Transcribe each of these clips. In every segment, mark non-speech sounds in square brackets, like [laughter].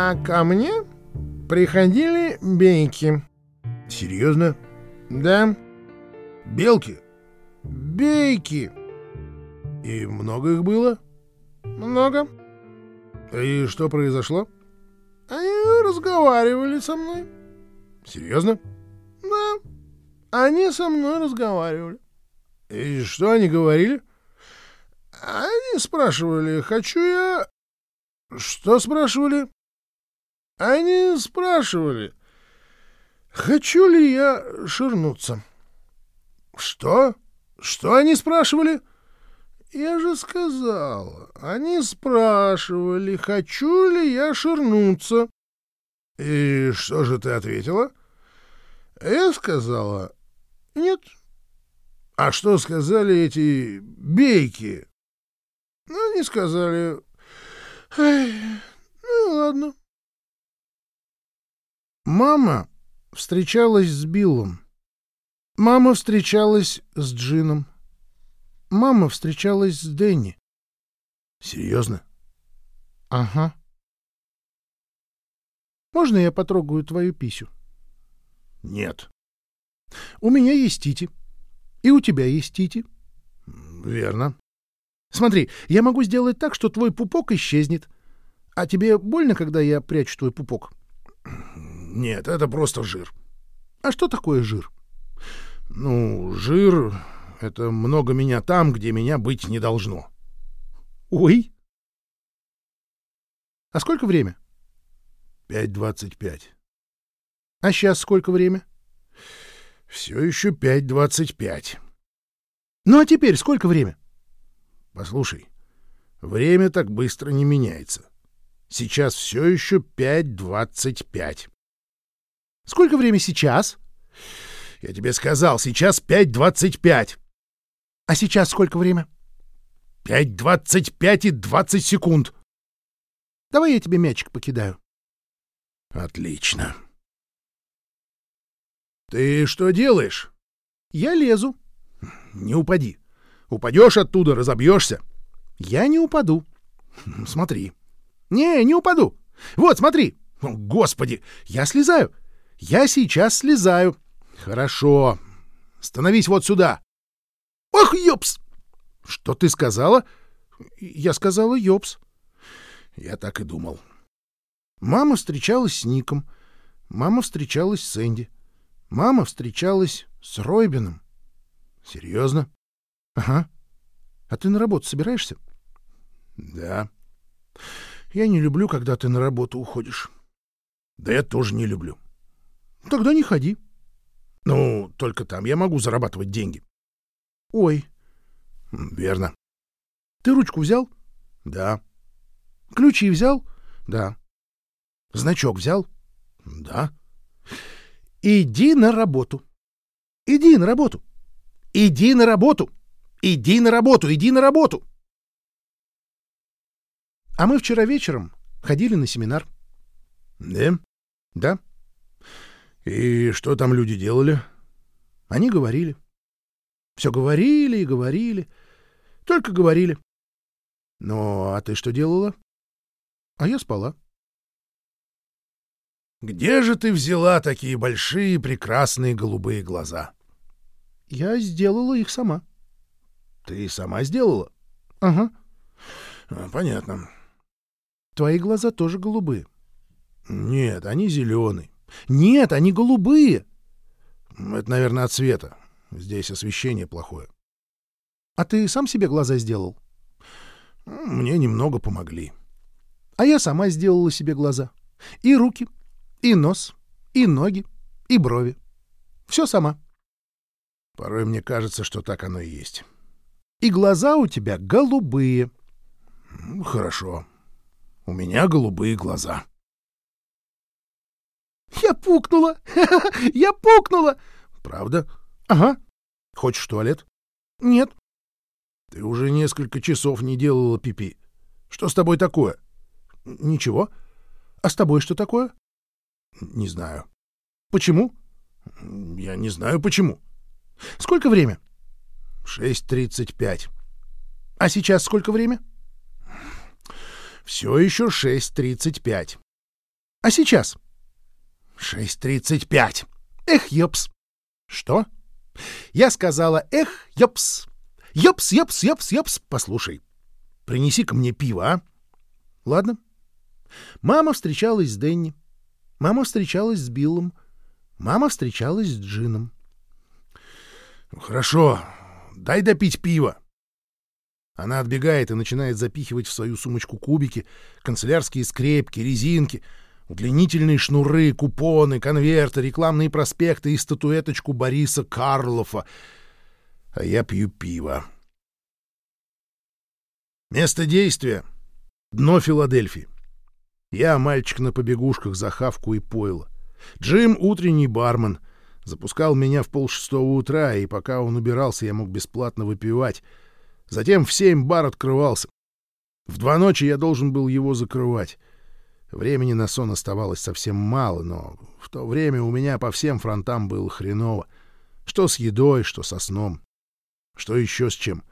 А ко мне приходили бейки. Серьезно? Да, Белки? бейки. И много их было? Много. И что произошло? Они разговаривали со мной. Серьезно? Да, они со мной разговаривали. И что они говорили? Они спрашивали, хочу я... Что спрашивали? Они спрашивали, хочу ли я ширнуться. Что? Что они спрашивали? Я же сказал, они спрашивали, хочу ли я ширнуться. И что же ты ответила? Я сказала, нет. А что сказали эти бейки? Ну, они сказали, Ай, ну и ладно. Мама встречалась с Биллом. Мама встречалась с Джином. Мама встречалась с Дэнни. Серьезно? Ага. Можно я потрогаю твою писю? Нет. У меня есть тити. И у тебя есть тити. Верно. Смотри, я могу сделать так, что твой пупок исчезнет. А тебе больно, когда я прячу твой пупок? [clears throat] Нет, это просто жир. А что такое жир? Ну, жир — это много меня там, где меня быть не должно. Ой. А сколько время? 5.25. А сейчас сколько время? Все еще 5.25. Ну а теперь сколько время? Послушай, время так быстро не меняется. Сейчас все еще 5.25. Сколько время сейчас? Я тебе сказал, сейчас 5.25. А сейчас сколько время? 5.25 и 20 секунд. Давай я тебе мячик покидаю. Отлично. Ты что делаешь? Я лезу. Не упади. Упадешь оттуда, разобьешься. Я не упаду. Смотри. Не, не упаду. Вот, смотри. О, Господи, Я слезаю. Я сейчас слезаю. хорошо. Становись вот сюда. Ох, ёпс! Что ты сказала? Я сказала ёпс. Я так и думал. Мама встречалась с Ником. Мама встречалась с Энди. Мама встречалась с Ройбином. Серьезно? Ага. А ты на работу собираешься? Да. Я не люблю, когда ты на работу уходишь. Да я тоже не люблю. Тогда не ходи. Ну, только там я могу зарабатывать деньги. Ой, Верно. ты ручку взял? Да. Ключи взял? Да. Значок взял? Да. Иди на работу. Иди на работу. Иди на работу. Иди на работу. Иди на работу. А мы вчера вечером ходили на семинар. Да? Да, И что там люди делали? они говорили. Все говорили и говорили. Только говорили. Ну, а ты что делала? А я спала. Где же ты взяла такие большие прекрасные голубые глаза? Я сделала их сама. Ты сама сделала? Ага. А, понятно. Твои глаза тоже голубые. Нет, они зеленые. Нет, они голубые. Это, наверное, от цвета. Здесь освещение плохое. А ты сам себе глаза сделал? Мне немного помогли. А я сама сделала себе глаза. И руки, и нос, и ноги, и брови. Все сама. Порой мне кажется, что так оно и есть. И глаза у тебя голубые. Хорошо. У меня голубые глаза. Я пукнула! [laughs] Я пукнула! Правда? Ага. Хочешь в туалет? Нет. Ты уже несколько часов не делала пипи. Что с тобой такое? Ничего. А с тобой что такое? Не знаю. Почему? Я не знаю почему. Сколько время? 6.35. А сейчас сколько время? Все еще 6.35. А сейчас? Шесть тридцать пять. Эх, ёпс. Что? Я сказала, эх, ёпс. Ёпс, ёпс, ёпс, ёпс. Послушай, принеси-ка мне пиво, а? Ладно. Мама встречалась с Дэнни. Мама встречалась с Биллом. Мама встречалась с Джином. Хорошо, дай допить пиво. Она отбегает и начинает запихивать в свою сумочку кубики, канцелярские скрепки, резинки, удлинительные шнуры, купоны, конверты, рекламные проспекты и статуэточку Бориса Карлофа. А я пью пиво. Место действия — дно Филадельфии. Я мальчик на побегушках за хавку и пойло. Джим — утренний бармен. Запускал меня в полшестого утра, и пока он убирался, я мог бесплатно выпивать — Затем в семь бар открывался. В два ночи я должен был его закрывать. Времени на сон оставалось совсем мало, но в то время у меня по всем фронтам было хреново. Что с едой, что со сном. Что еще с чем.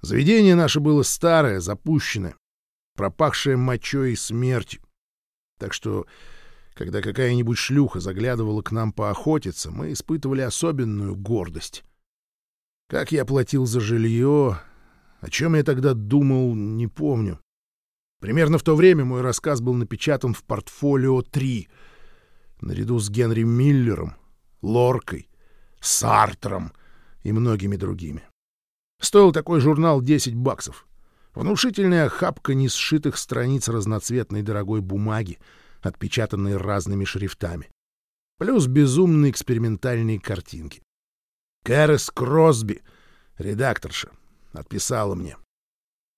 Заведение наше было старое, запущенное, пропахшее мочой и смертью. Так что, когда какая-нибудь шлюха заглядывала к нам поохотиться, мы испытывали особенную гордость. Как я платил за жилье, о чем я тогда думал, не помню. Примерно в то время мой рассказ был напечатан в портфолио 3, наряду с Генри Миллером, Лоркой, Сартром и многими другими. Стоил такой журнал 10 баксов. Внушительная хапка несшитых страниц разноцветной дорогой бумаги, отпечатанной разными шрифтами. Плюс безумные экспериментальные картинки. Кэрис Кросби, редакторша, отписала мне.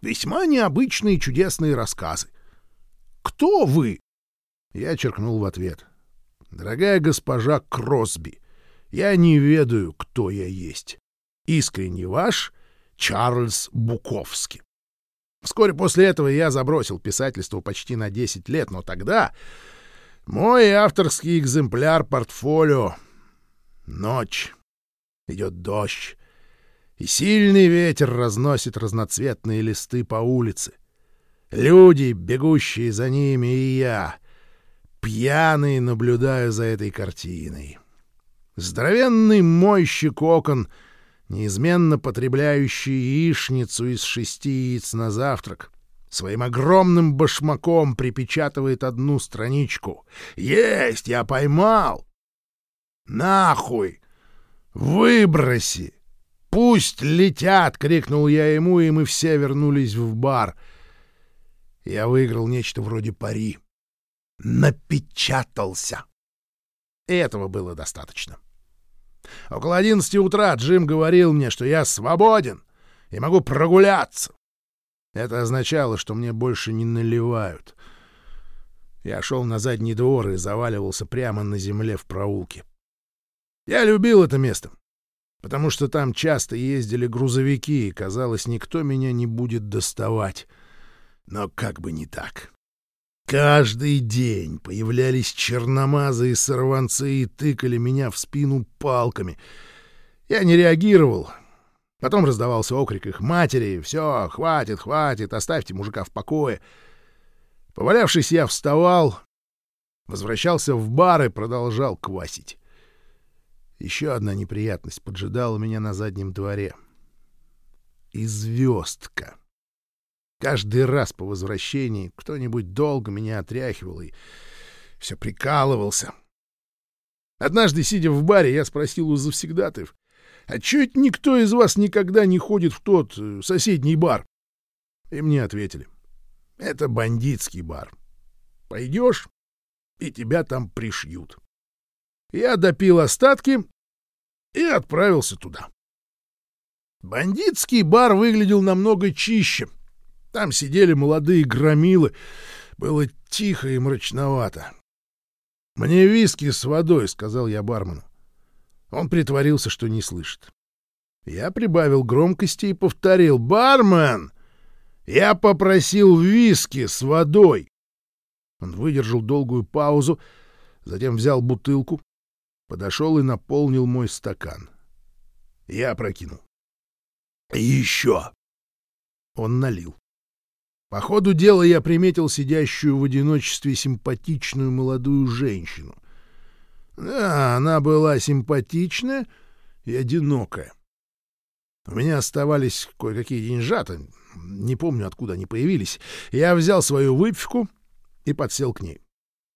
Весьма необычные чудесные рассказы. Кто вы? Я черкнул в ответ. Дорогая госпожа Кросби, я не ведаю, кто я есть. Искренне ваш Чарльз Буковский. Вскоре после этого я забросил писательство почти на 10 лет, но тогда мой авторский экземпляр портфолио «Ночь». Идет дождь и сильный ветер разносит разноцветные листы по улице. Люди, бегущие за ними, и я, пьяный, наблюдаю за этой картиной. Здоровенный мойщик окон, неизменно потребляющий яичницу из шести яиц на завтрак, своим огромным башмаком припечатывает одну страничку. «Есть! Я поймал!» «Нахуй! Выброси!» «Пусть летят!» — крикнул я ему, и мы все вернулись в бар. Я выиграл нечто вроде пари. Напечатался. И этого было достаточно. Около одиннадцати утра Джим говорил мне, что я свободен и могу прогуляться. Это означало, что мне больше не наливают. Я шел на задний двор и заваливался прямо на земле в проулке. Я любил это место потому что там часто ездили грузовики, и, казалось, никто меня не будет доставать. Но как бы не так. Каждый день появлялись черномазы и сорванцы и тыкали меня в спину палками. Я не реагировал. Потом раздавался окрик их матери «Все, хватит, хватит, оставьте мужика в покое». Повалявшись, я вставал, возвращался в бар и продолжал квасить. Еще одна неприятность поджидала меня на заднем дворе. И звездка. Каждый раз по возвращении кто-нибудь долго меня отряхивал и все прикалывался. Однажды, сидя в баре, я спросил у завсегдатаев, «А это никто из вас никогда не ходит в тот э, соседний бар?» И мне ответили, «Это бандитский бар. Пойдешь, и тебя там пришьют». Я допил остатки и отправился туда. Бандитский бар выглядел намного чище. Там сидели молодые громилы. Было тихо и мрачновато. «Мне виски с водой», — сказал я бармену. Он притворился, что не слышит. Я прибавил громкости и повторил. «Бармен! Я попросил виски с водой!» Он выдержал долгую паузу, затем взял бутылку, подошел и наполнил мой стакан. Я прокинул. «Еще!» Он налил. По ходу дела я приметил сидящую в одиночестве симпатичную молодую женщину. Да, она была симпатичная и одинокая. У меня оставались кое-какие деньжата, не помню, откуда они появились. Я взял свою выпивку и подсел к ней.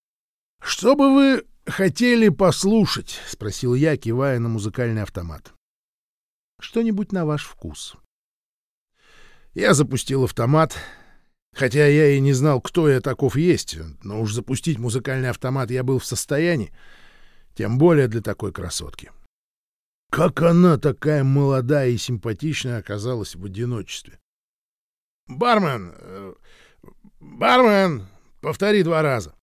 — Что бы вы хотели послушать? — спросил я, кивая на музыкальный автомат. — Что-нибудь на ваш вкус. Я запустил автомат, хотя я и не знал, кто я таков есть, но уж запустить музыкальный автомат я был в состоянии, тем более для такой красотки. Как она, такая молодая и симпатичная, оказалась в одиночестве? «Бармен! Э, бармен! Повтори два раза.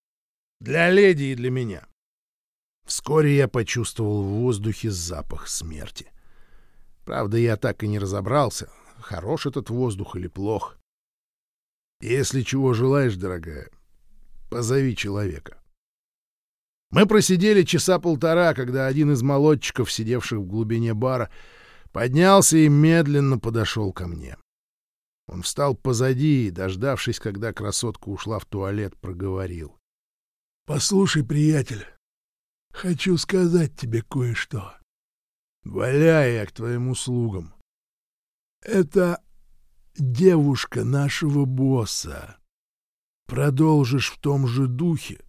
Для леди и для меня». Вскоре я почувствовал в воздухе запах смерти. Правда, я так и не разобрался, хорош этот воздух или плох. Если чего желаешь, дорогая, позови человека. Мы просидели часа полтора, когда один из молодчиков, сидевших в глубине бара, поднялся и медленно подошел ко мне. Он встал позади и, дождавшись, когда красотка ушла в туалет, проговорил. — Послушай, приятель, хочу сказать тебе кое-что. — Валяй я к твоим услугам. — Это девушка нашего босса. Продолжишь в том же духе,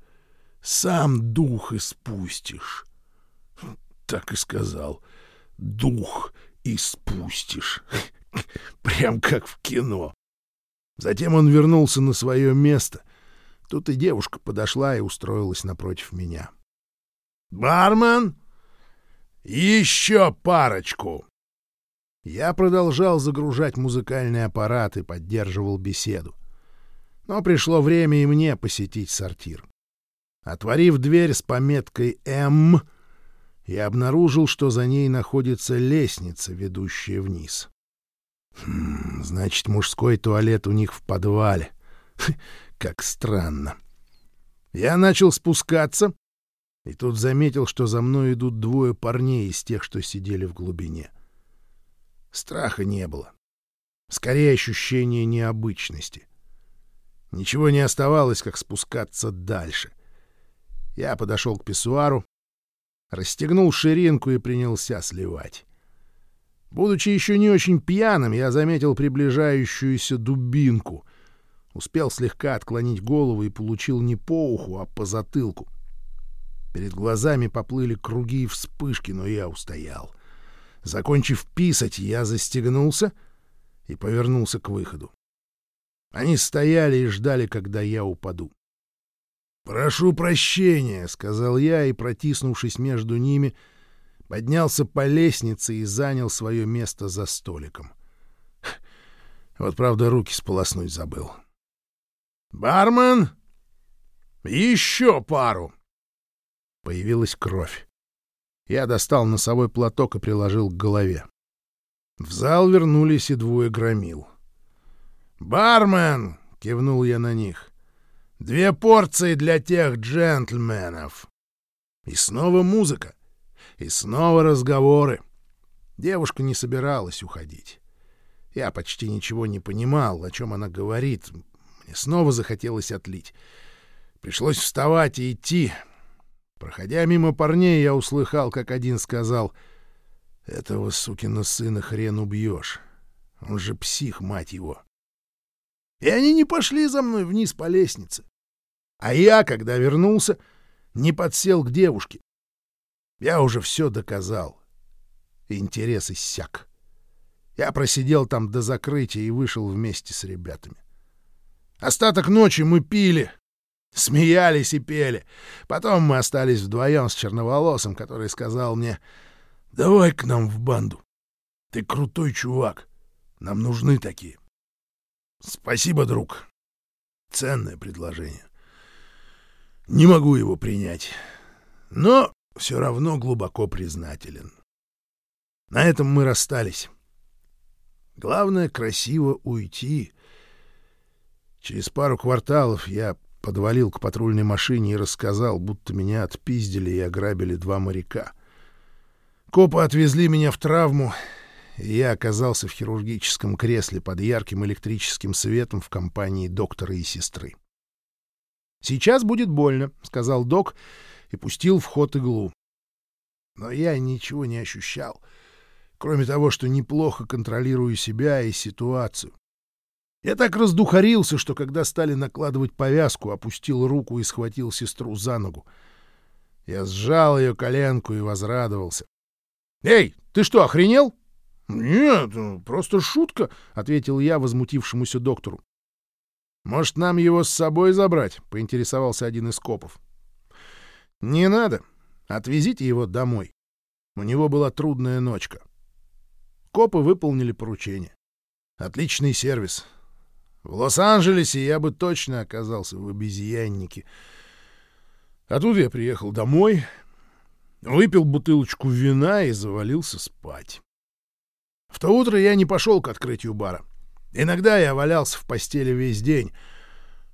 сам дух испустишь. Так и сказал. Дух испустишь. [laughs] Прям как в кино. Затем он вернулся на свое место. Тут и девушка подошла и устроилась напротив меня. «Бармен! Еще парочку!» Я продолжал загружать музыкальный аппарат и поддерживал беседу. Но пришло время и мне посетить сортир. Отворив дверь с пометкой «М», я обнаружил, что за ней находится лестница, ведущая вниз. Хм, значит, мужской туалет у них в подвале. [laughs] Как странно. Я начал спускаться, и тут заметил, что за мной идут двое парней из тех, что сидели в глубине. Страха не было. Скорее ощущение необычности. Ничего не оставалось, как спускаться дальше. Я подошел к писсуару, расстегнул ширинку и принялся сливать. Будучи еще не очень пьяным, я заметил приближающуюся дубинку. Успел слегка отклонить голову и получил не по уху, а по затылку. Перед глазами поплыли круги и вспышки, но я устоял. Закончив писать, я застегнулся и повернулся к выходу. Они стояли и ждали, когда я упаду. «Прошу прощения», — сказал я, и, протиснувшись между ними, поднялся по лестнице и занял свое место за столиком. [laughs] Вот, правда, руки сполоснуть забыл. «Бармен! Еще пару!» Появилась кровь. Я достал носовой платок и приложил к голове. В зал вернулись и двое громил. «Бармен!» — кивнул я на них. Две порции для тех джентльменов. И снова музыка. И снова разговоры. Девушка не собиралась уходить. Я почти ничего не понимал, о чем она говорит. Мне снова захотелось отлить. Пришлось вставать и идти. Проходя мимо парней, я услыхал, как один сказал, «Этого сукина сына хрен убьешь. Он же псих, мать его». И они не пошли за мной вниз по лестнице. А я, когда вернулся, не подсел к девушке. Я уже все доказал. Интерес иссяк. Я просидел там до закрытия и вышел вместе с ребятами. Остаток ночи мы пили, смеялись и пели. Потом мы остались вдвоем с черноволосым, который сказал мне, «Давай к нам в банду. Ты крутой чувак. Нам нужны такие». Спасибо, друг. Ценное предложение. Не могу его принять, но все равно глубоко признателен. На этом мы расстались. Главное — красиво уйти. Через пару кварталов я подвалил к патрульной машине и рассказал, будто меня отпиздили и ограбили два моряка. Копы отвезли меня в травму и я оказался в хирургическом кресле под ярким электрическим светом в компании доктора и сестры. «Сейчас будет больно», — сказал док и пустил в ход иглу. Но я ничего не ощущал, кроме того, что неплохо контролирую себя и ситуацию. Я так раздухарился, что когда стали накладывать повязку, опустил руку и схватил сестру за ногу. Я сжал ее коленку и возрадовался. «Эй, ты что, охренел?» «Нет, просто шутка», — ответил я возмутившемуся доктору. «Может, нам его с собой забрать?» — поинтересовался один из копов. «Не надо. Отвезите его домой. У него была трудная ночка». Копы выполнили поручение. Отличный сервис. В Лос-Анджелесе я бы точно оказался в обезьяннике. А тут я приехал домой, выпил бутылочку вина и завалился спать. В то утро я не пошел к открытию бара. Иногда я валялся в постели весь день.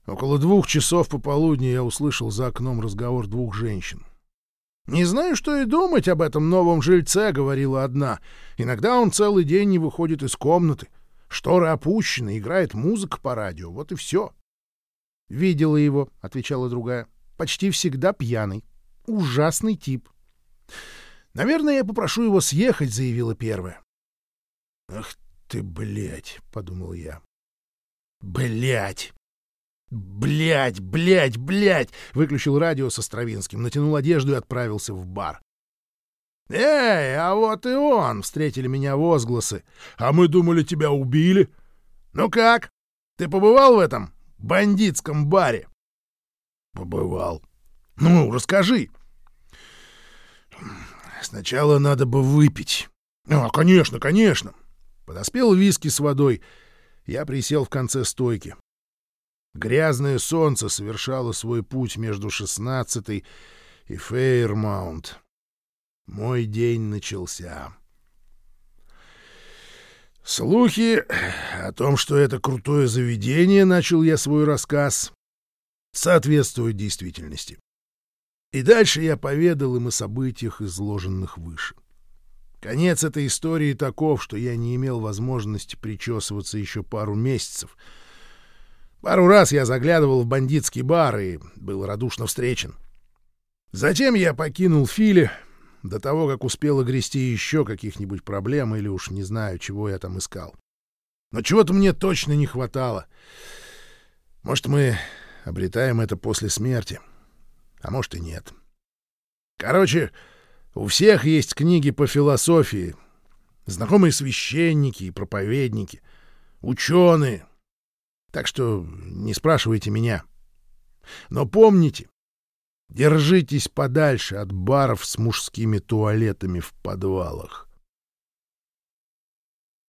Около двух часов пополудни я услышал за окном разговор двух женщин. «Не знаю, что и думать об этом новом жильце», — говорила одна. «Иногда он целый день не выходит из комнаты. Шторы опущены, играет музыка по радио. Вот и все». «Видела его», — отвечала другая. «Почти всегда пьяный. Ужасный тип». «Наверное, я попрошу его съехать», — заявила первая. «Ах ты, блядь!» — подумал я. «Блядь! Блядь, блядь, блядь!» — выключил радио со Стравинским, натянул одежду и отправился в бар. «Эй, а вот и он!» — встретили меня возгласы. «А мы думали, тебя убили. Ну как? Ты побывал в этом бандитском баре?» «Побывал. Ну, расскажи». «Сначала надо бы выпить». «А, конечно, конечно. Подоспел виски с водой. Я присел в конце стойки. Грязное солнце совершало свой путь между шестнадцатой и Фейермаунт. Мой день начался. Слухи о том, что это крутое заведение, начал я свой рассказ, соответствуют действительности. И дальше я поведал им о событиях, изложенных выше. Конец этой истории таков, что я не имел возможности причесываться еще пару месяцев. Пару раз я заглядывал в бандитский бар и был радушно встречен. Затем я покинул Фили до того, как успел огрести еще каких-нибудь проблем или уж не знаю, чего я там искал. Но чего-то мне точно не хватало. Может, мы обретаем это после смерти, а может и нет. Короче, у всех есть книги по философии, знакомые священники и проповедники, ученые. Так что не спрашивайте меня. Но помните, держитесь подальше от баров с мужскими туалетами в подвалах.